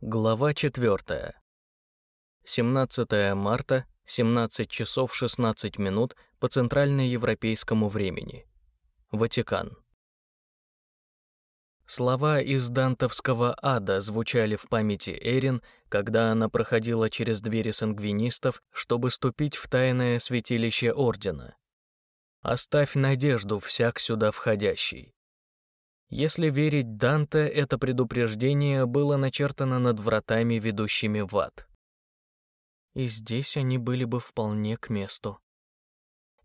Глава 4. 17 марта, 17 часов 16 минут по центральноевропейскому времени. Ватикан. Слова из дантовского ада звучали в памяти Эрин, когда она проходила через двери сангвинистов, чтобы ступить в тайное святилище Ордена. «Оставь надежду всяк сюда входящий». Если верить Данте, это предупреждение было начертано над вратами, ведущими в ад. И здесь они были бы вполне к месту.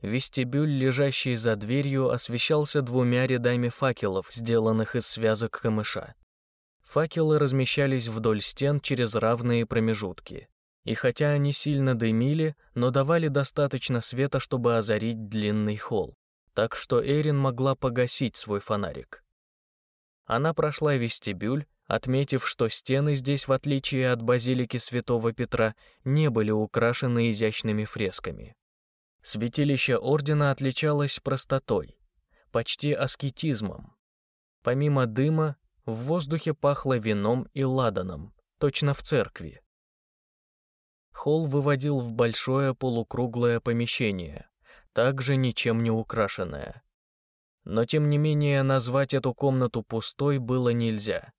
Вестибюль, лежащий за дверью, освещался двумя рядами факелов, сделанных из связок камыша. Факелы размещались вдоль стен через равные промежутки. И хотя они сильно дымили, но давали достаточно света, чтобы озарить длинный холл, так что Эрин могла погасить свой фонарик. Она прошла вестибюль, отметив, что стены здесь, в отличие от базилики Святого Петра, не были украшены изящными фресками. Святилище ордена отличалось простотой, почти аскетизмом. Помимо дыма, в воздухе пахло вином и ладаном, точно в церкви. Холл выводил в большое полукруглое помещение, также ничем не украшенное но тем не менее назвать эту комнату пустой было нельзя.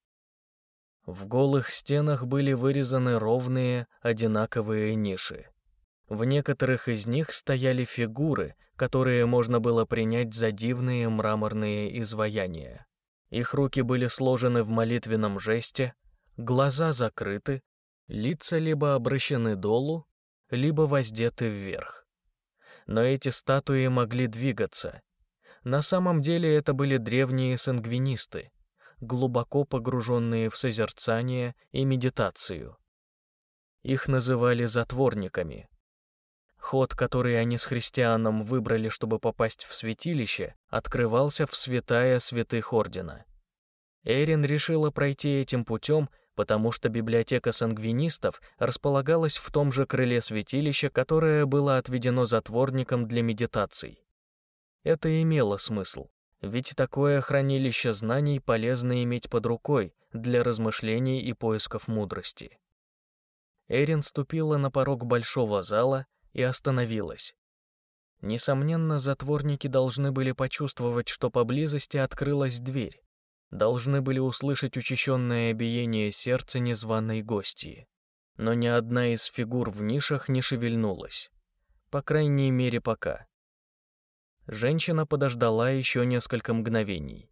В голых стенах были вырезаны ровные, одинаковые ниши. В некоторых из них стояли фигуры, которые можно было принять за дивные мраморные изваяния. Их руки были сложены в молитвенном жесте, глаза закрыты, лица либо обращены долу, либо воздеты вверх. Но эти статуи могли двигаться, на самом деле это были древние сангвинисты, глубоко погруженные в созерцание и медитацию. Их называли затворниками. Ход, который они с христианом выбрали, чтобы попасть в святилище, открывался в святая святых ордена. Эрин решила пройти этим путем, потому что библиотека сангвинистов располагалась в том же крыле святилища, которое было отведено затворникам для медитаций. Это имело смысл, ведь такое хранилище знаний полезно иметь под рукой для размышлений и поисков мудрости. Эрин ступила на порог большого зала и остановилась. Несомненно, затворники должны были почувствовать, что поблизости открылась дверь, должны были услышать учащенное биение сердца незваной гостьи. Но ни одна из фигур в нишах не шевельнулась. По крайней мере, пока. Женщина подождала еще несколько мгновений.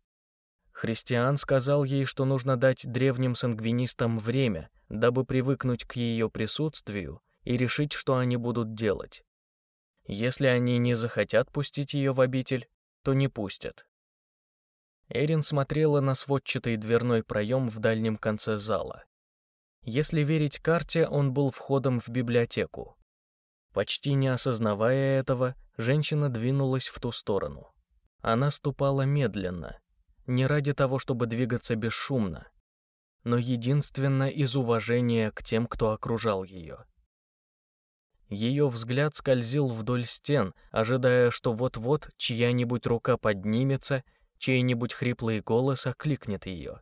Христиан сказал ей, что нужно дать древним сангвинистам время, дабы привыкнуть к ее присутствию и решить, что они будут делать. Если они не захотят пустить ее в обитель, то не пустят. Эрин смотрела на сводчатый дверной проем в дальнем конце зала. Если верить карте, он был входом в библиотеку. Почти не осознавая этого, женщина двинулась в ту сторону. Она ступала медленно, не ради того, чтобы двигаться бесшумно, но единственно из уважения к тем, кто окружал ее. Ее взгляд скользил вдоль стен, ожидая, что вот-вот чья-нибудь рука поднимется, чей-нибудь хриплый голос окликнет ее.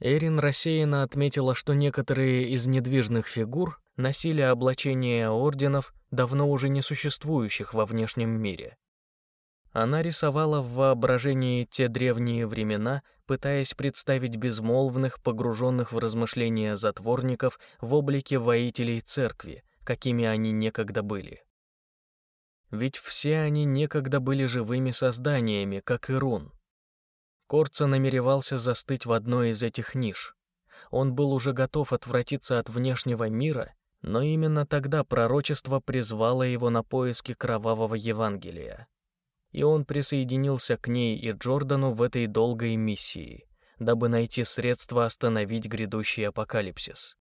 Эрин рассеянно отметила, что некоторые из недвижных фигур носили облачения орденов, давно уже не существующих во внешнем мире. Она рисовала в воображении те древние времена, пытаясь представить безмолвных, погруженных в размышления затворников в облике воителей церкви, какими они некогда были. Ведь все они некогда были живыми созданиями, как и рун. Корца намеревался застыть в одной из этих ниш. Он был уже готов отвратиться от внешнего мира но именно тогда пророчество призвало его на поиски кровавого Евангелия. И он присоединился к ней и Джордану в этой долгой миссии, дабы найти средства остановить грядущий апокалипсис.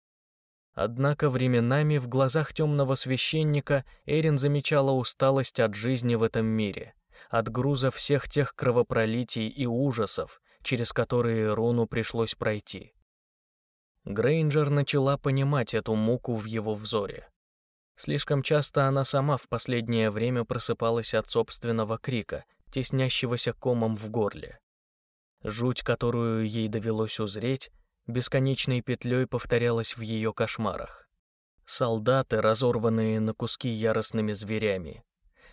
Однако временами в глазах темного священника Эрин замечала усталость от жизни в этом мире, от груза всех тех кровопролитий и ужасов, через которые Руну пришлось пройти. Грейнджер начала понимать эту муку в его взоре. Слишком часто она сама в последнее время просыпалась от собственного крика, теснящегося комом в горле. Жуть, которую ей довелось узреть, бесконечной петлей повторялось в ее кошмарах. Солдаты, разорванные на куски яростными зверями.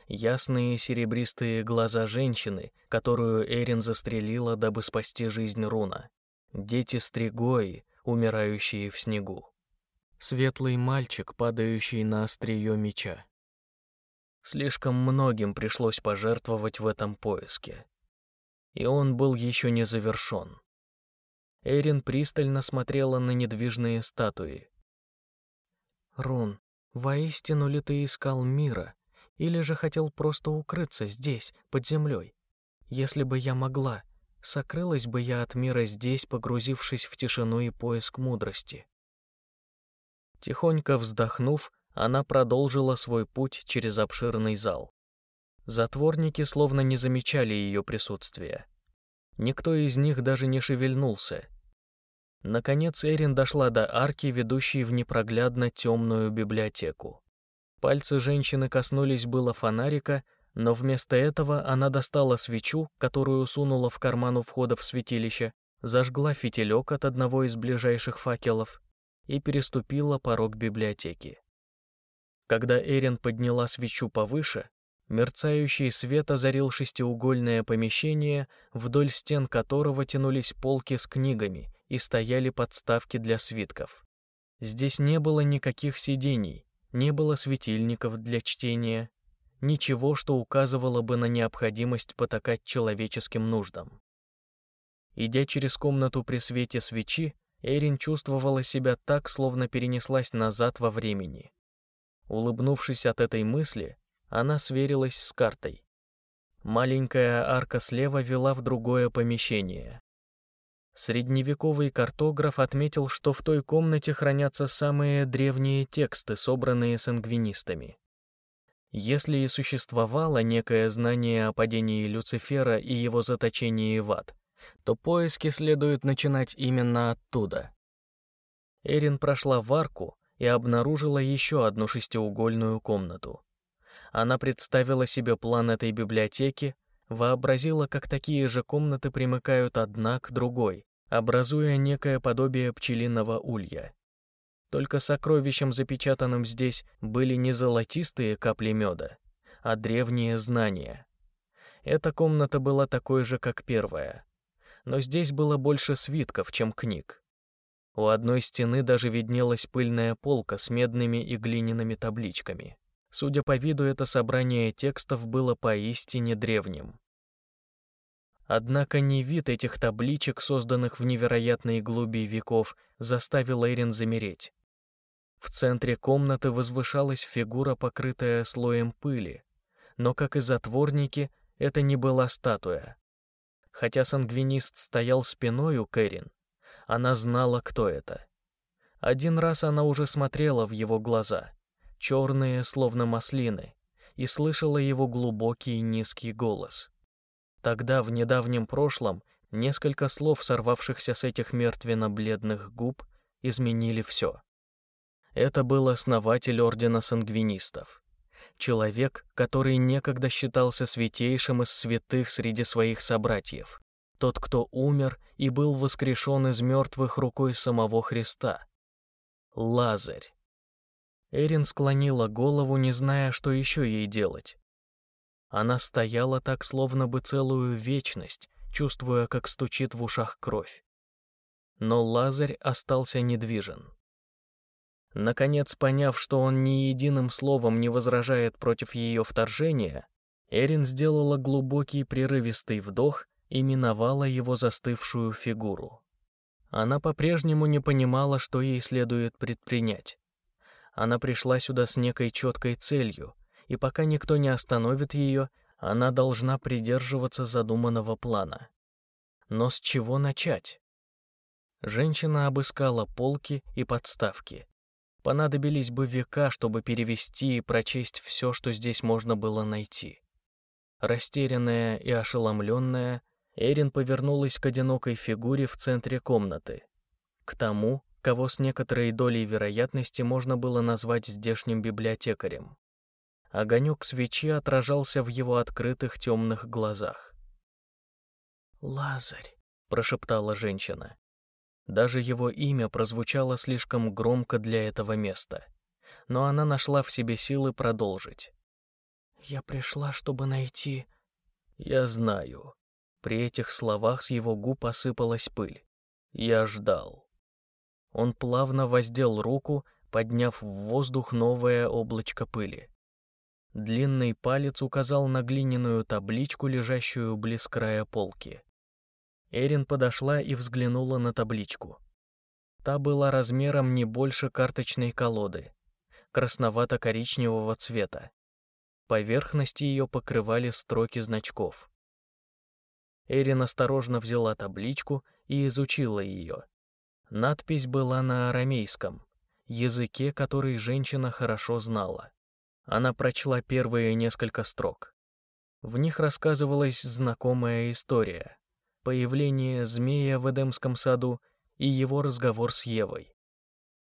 Ясные серебристые глаза женщины, которую Эрин застрелила, дабы спасти жизнь Руна. Дети стригои, умирающие в снегу. Светлый мальчик, падающий на острие меча. Слишком многим пришлось пожертвовать в этом поиске. И он был еще не завершен. Эрин пристально смотрела на недвижные статуи. «Рун, воистину ли ты искал мира, или же хотел просто укрыться здесь, под землей? Если бы я могла, сокрылась бы я от мира здесь, погрузившись в тишину и поиск мудрости». Тихонько вздохнув, она продолжила свой путь через обширный зал. Затворники словно не замечали ее присутствия. Никто из них даже не шевельнулся. Наконец Эрин дошла до арки, ведущей в непроглядно темную библиотеку. Пальцы женщины коснулись было фонарика, но вместо этого она достала свечу, которую сунула в карман у входа в святилище, зажгла фитилек от одного из ближайших факелов и переступила порог библиотеки. Когда Эрин подняла свечу повыше, мерцающий свет озарил шестиугольное помещение, вдоль стен которого тянулись полки с книгами и стояли подставки для свитков. Здесь не было никаких сидений, не было светильников для чтения, ничего, что указывало бы на необходимость потакать человеческим нуждам. Идя через комнату при свете свечи, Эрин чувствовала себя так, словно перенеслась назад во времени. Улыбнувшись от этой мысли, она сверилась с картой. Маленькая арка слева вела в другое помещение. Средневековый картограф отметил, что в той комнате хранятся самые древние тексты, собранные сангвинистами. Если и существовало некое знание о падении Люцифера и его заточении в ад, то поиски следует начинать именно оттуда. Эрин прошла в арку, и обнаружила еще одну шестиугольную комнату. Она представила себе план этой библиотеки, вообразила, как такие же комнаты примыкают одна к другой, образуя некое подобие пчелиного улья. Только сокровищем, запечатанным здесь, были не золотистые капли меда, а древние знания. Эта комната была такой же, как первая, но здесь было больше свитков, чем книг. У одной стены даже виднелась пыльная полка с медными и глиняными табличками. Судя по виду, это собрание текстов было поистине древним. Однако не вид этих табличек, созданных в невероятной глуби веков, заставил Эйрин замереть. В центре комнаты возвышалась фигура, покрытая слоем пыли, но, как и затворники, это не была статуя. Хотя сангвинист стоял спиной у Кэрин, она знала, кто это. Один раз она уже смотрела в его глаза, черные, словно маслины, и слышала его глубокий низкий голос. Тогда, в недавнем прошлом, несколько слов, сорвавшихся с этих мертвенно-бледных губ, изменили все. Это был основатель Ордена Сангвинистов. Человек, который некогда считался святейшим из святых среди своих собратьев тот, кто умер и был воскрешен из мертвых рукой самого Христа. Лазарь. Эрин склонила голову, не зная, что еще ей делать. Она стояла так, словно бы целую вечность, чувствуя, как стучит в ушах кровь. Но Лазарь остался недвижен. Наконец, поняв, что он ни единым словом не возражает против ее вторжения, Эрин сделала глубокий прерывистый вдох и миновала его застывшую фигуру. Она по-прежнему не понимала, что ей следует предпринять. Она пришла сюда с некой четкой целью, и пока никто не остановит ее, она должна придерживаться задуманного плана. Но с чего начать? Женщина обыскала полки и подставки. Понадобились бы века, чтобы перевести и прочесть все, что здесь можно было найти. Растерянная и ошеломленная, Эрин повернулась к одинокой фигуре в центре комнаты. К тому, кого с некоторой долей вероятности можно было назвать здешним библиотекарем. Огонек свечи отражался в его открытых темных глазах. «Лазарь», — прошептала женщина. Даже его имя прозвучало слишком громко для этого места. Но она нашла в себе силы продолжить. «Я пришла, чтобы найти...» «Я знаю». При этих словах с его губ осыпалась пыль. «Я ждал». Он плавно воздел руку, подняв в воздух новое облачко пыли. Длинный палец указал на глиняную табличку, лежащую близ края полки. Эрин подошла и взглянула на табличку. Та была размером не больше карточной колоды, красновато-коричневого цвета. Поверхности ее покрывали строки значков. Эрин осторожно взяла табличку и изучила ее. Надпись была на арамейском, языке, который женщина хорошо знала. Она прочла первые несколько строк. В них рассказывалась знакомая история. Появление змея в Эдемском саду и его разговор с Евой.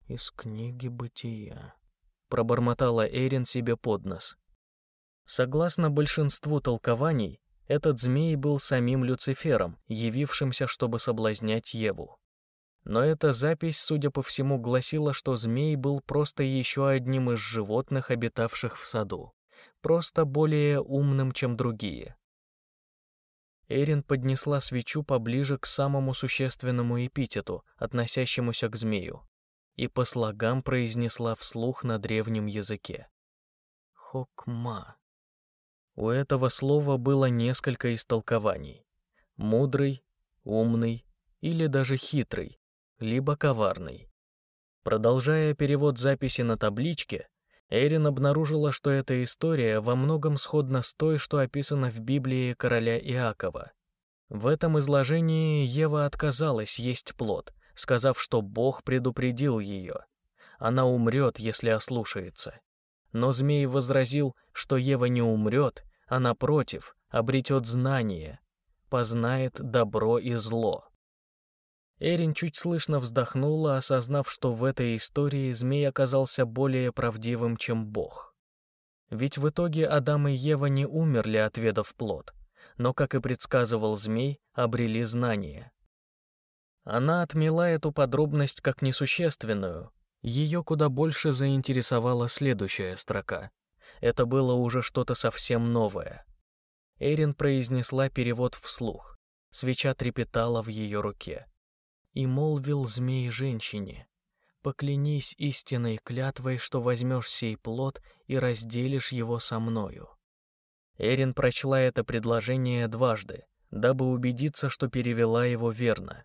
«Из книги бытия», — пробормотала Эрин себе под нос. Согласно большинству толкований, этот змей был самим Люцифером, явившимся, чтобы соблазнять Еву. Но эта запись, судя по всему, гласила, что змей был просто еще одним из животных, обитавших в саду, просто более умным, чем другие. Эрин поднесла свечу поближе к самому существенному эпитету, относящемуся к змею, и по слогам произнесла вслух на древнем языке. Хокма. У этого слова было несколько истолкований. Мудрый, умный или даже хитрый, либо коварный. Продолжая перевод записи на табличке, Эрин обнаружила, что эта история во многом сходна с той, что описана в Библии короля Иакова. В этом изложении Ева отказалась есть плод, сказав, что Бог предупредил ее. Она умрет, если ослушается. Но змей возразил, что Ева не умрет, а напротив, обретет знание, познает добро и зло. Эрин чуть слышно вздохнула, осознав, что в этой истории змей оказался более правдивым, чем Бог. Ведь в итоге Адам и Ева не умерли, отведав плод, но, как и предсказывал змей, обрели знание. Она отмела эту подробность как несущественную. Ее куда больше заинтересовала следующая строка. Это было уже что-то совсем новое. Эрин произнесла перевод вслух. Свеча трепетала в ее руке и молвил змей женщине, «Поклянись истинной клятвой, что возьмешь сей плод и разделишь его со мною». Эрин прочла это предложение дважды, дабы убедиться, что перевела его верно.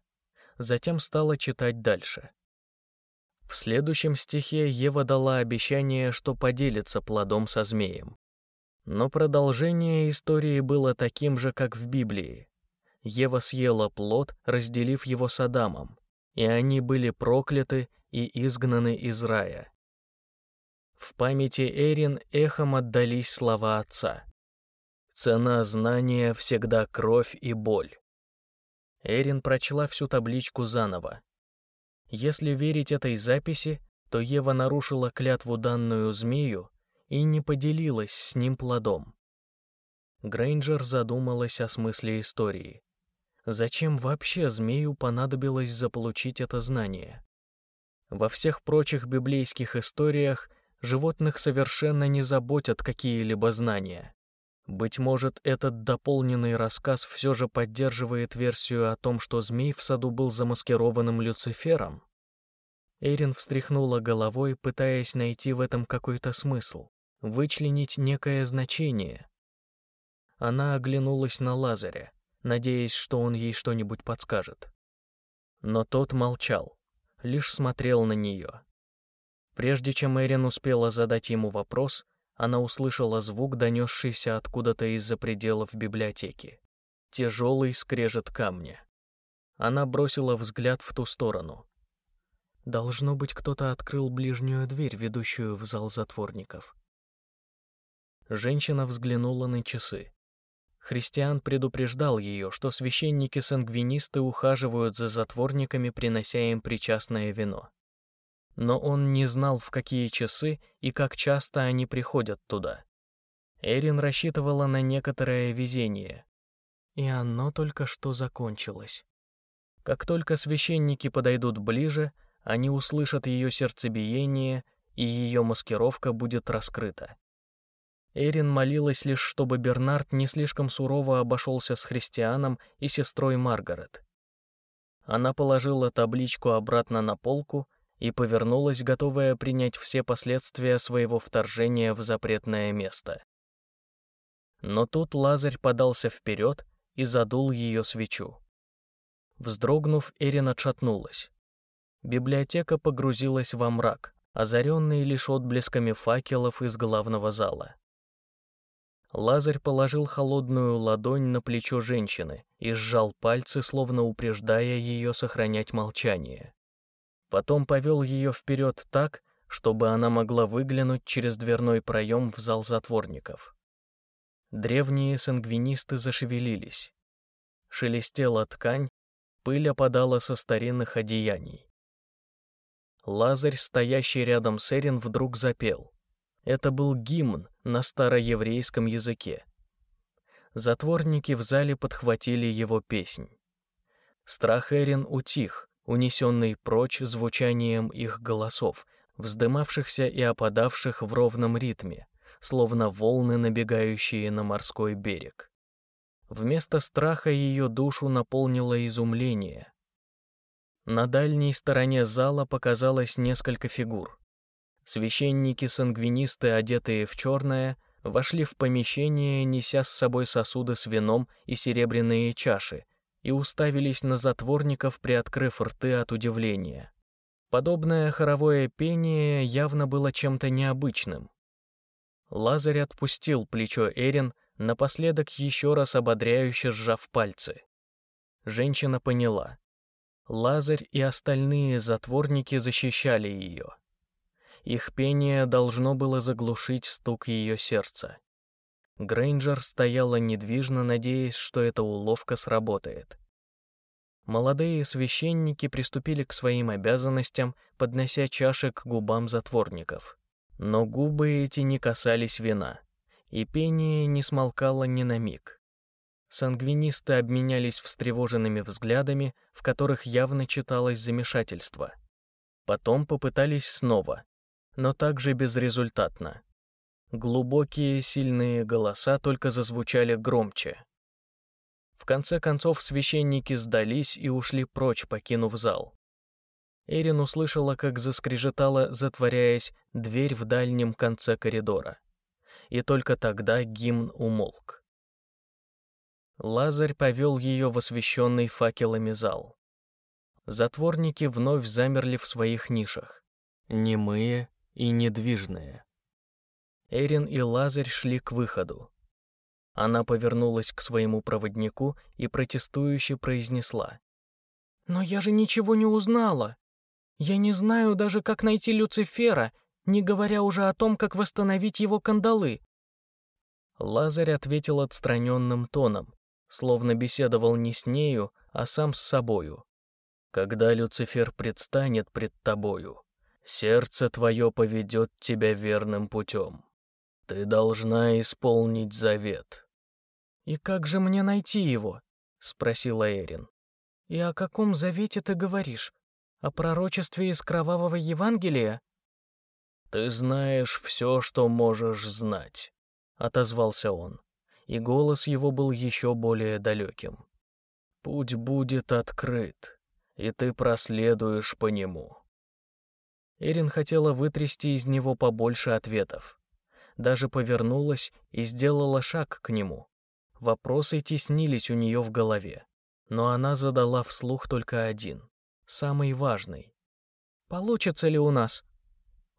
Затем стала читать дальше. В следующем стихе Ева дала обещание, что поделится плодом со змеем. Но продолжение истории было таким же, как в Библии. Ева съела плод, разделив его с Адамом, и они были прокляты и изгнаны из рая. В памяти Эрин эхом отдались слова отца. «Цена знания всегда кровь и боль». Эрин прочла всю табличку заново. Если верить этой записи, то Ева нарушила клятву данную змею и не поделилась с ним плодом. Грейнджер задумалась о смысле истории. Зачем вообще змею понадобилось заполучить это знание? Во всех прочих библейских историях животных совершенно не заботят какие-либо знания. Быть может, этот дополненный рассказ все же поддерживает версию о том, что змей в саду был замаскированным Люцифером? Эрин встряхнула головой, пытаясь найти в этом какой-то смысл, вычленить некое значение. Она оглянулась на Лазаря надеясь, что он ей что-нибудь подскажет. Но тот молчал, лишь смотрел на нее. Прежде чем Эрин успела задать ему вопрос, она услышала звук, донесшийся откуда-то из-за пределов библиотеки. Тяжелый скрежет камня. Она бросила взгляд в ту сторону. Должно быть, кто-то открыл ближнюю дверь, ведущую в зал затворников. Женщина взглянула на часы. Христиан предупреждал ее, что священники-сангвинисты ухаживают за затворниками, принося им причастное вино. Но он не знал, в какие часы и как часто они приходят туда. Эрин рассчитывала на некоторое везение. И оно только что закончилось. Как только священники подойдут ближе, они услышат ее сердцебиение, и ее маскировка будет раскрыта. Эрин молилась лишь, чтобы Бернард не слишком сурово обошелся с христианом и сестрой Маргарет. Она положила табличку обратно на полку и повернулась, готовая принять все последствия своего вторжения в запретное место. Но тут Лазарь подался вперед и задул ее свечу. Вздрогнув, Эрин отшатнулась. Библиотека погрузилась во мрак, озаренный лишь отблесками факелов из главного зала. Лазарь положил холодную ладонь на плечо женщины и сжал пальцы, словно упреждая ее сохранять молчание. Потом повел ее вперед так, чтобы она могла выглянуть через дверной проем в зал затворников. Древние сангвинисты зашевелились. Шелестела ткань, пыль опадала со старинных одеяний. Лазарь, стоящий рядом с Эрин, вдруг запел. Это был гимн на староеврейском языке. Затворники в зале подхватили его песнь. Страх Эрин утих, унесенный прочь звучанием их голосов, вздымавшихся и опадавших в ровном ритме, словно волны, набегающие на морской берег. Вместо страха ее душу наполнило изумление. На дальней стороне зала показалось несколько фигур. Священники-сангвинисты, одетые в черное, вошли в помещение, неся с собой сосуды с вином и серебряные чаши, и уставились на затворников, приоткрыв рты от удивления. Подобное хоровое пение явно было чем-то необычным. Лазарь отпустил плечо Эрин, напоследок еще раз ободряюще сжав пальцы. Женщина поняла. Лазарь и остальные затворники защищали ее. Их пение должно было заглушить стук ее сердца. Грейнджер стояла недвижно, надеясь, что эта уловка сработает. Молодые священники приступили к своим обязанностям, поднося чаши к губам затворников. Но губы эти не касались вина, и пение не смолкало ни на миг. Сангвинисты обменялись встревоженными взглядами, в которых явно читалось замешательство. Потом попытались снова, но также безрезультатно. Глубокие, сильные голоса только зазвучали громче. В конце концов священники сдались и ушли прочь, покинув зал. Эрин услышала, как заскрежетала, затворяясь, дверь в дальнем конце коридора. И только тогда гимн умолк. Лазарь повел ее в освещенный факелами зал. Затворники вновь замерли в своих нишах, немые и недвижные. Эрин и Лазарь шли к выходу. Она повернулась к своему проводнику и протестующе произнесла. «Но я же ничего не узнала. Я не знаю даже, как найти Люцифера, не говоря уже о том, как восстановить его кандалы». Лазарь ответил отстраненным тоном, словно беседовал не с нею, а сам с собою. «Когда Люцифер предстанет пред тобою, сердце твое поведет тебя верным путем. Ты должна исполнить завет». «И как же мне найти его?» — спросила Эрин. «И о каком завете ты говоришь? О пророчестве из кровавого Евангелия?» «Ты знаешь все, что можешь знать», — отозвался он, и голос его был еще более далеким. «Путь будет открыт, и ты проследуешь по нему». Эрин хотела вытрясти из него побольше ответов. Даже повернулась и сделала шаг к нему. Вопросы теснились у нее в голове, но она задала вслух только один, самый важный. «Получится ли у нас?»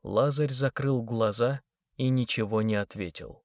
Лазарь закрыл глаза и ничего не ответил.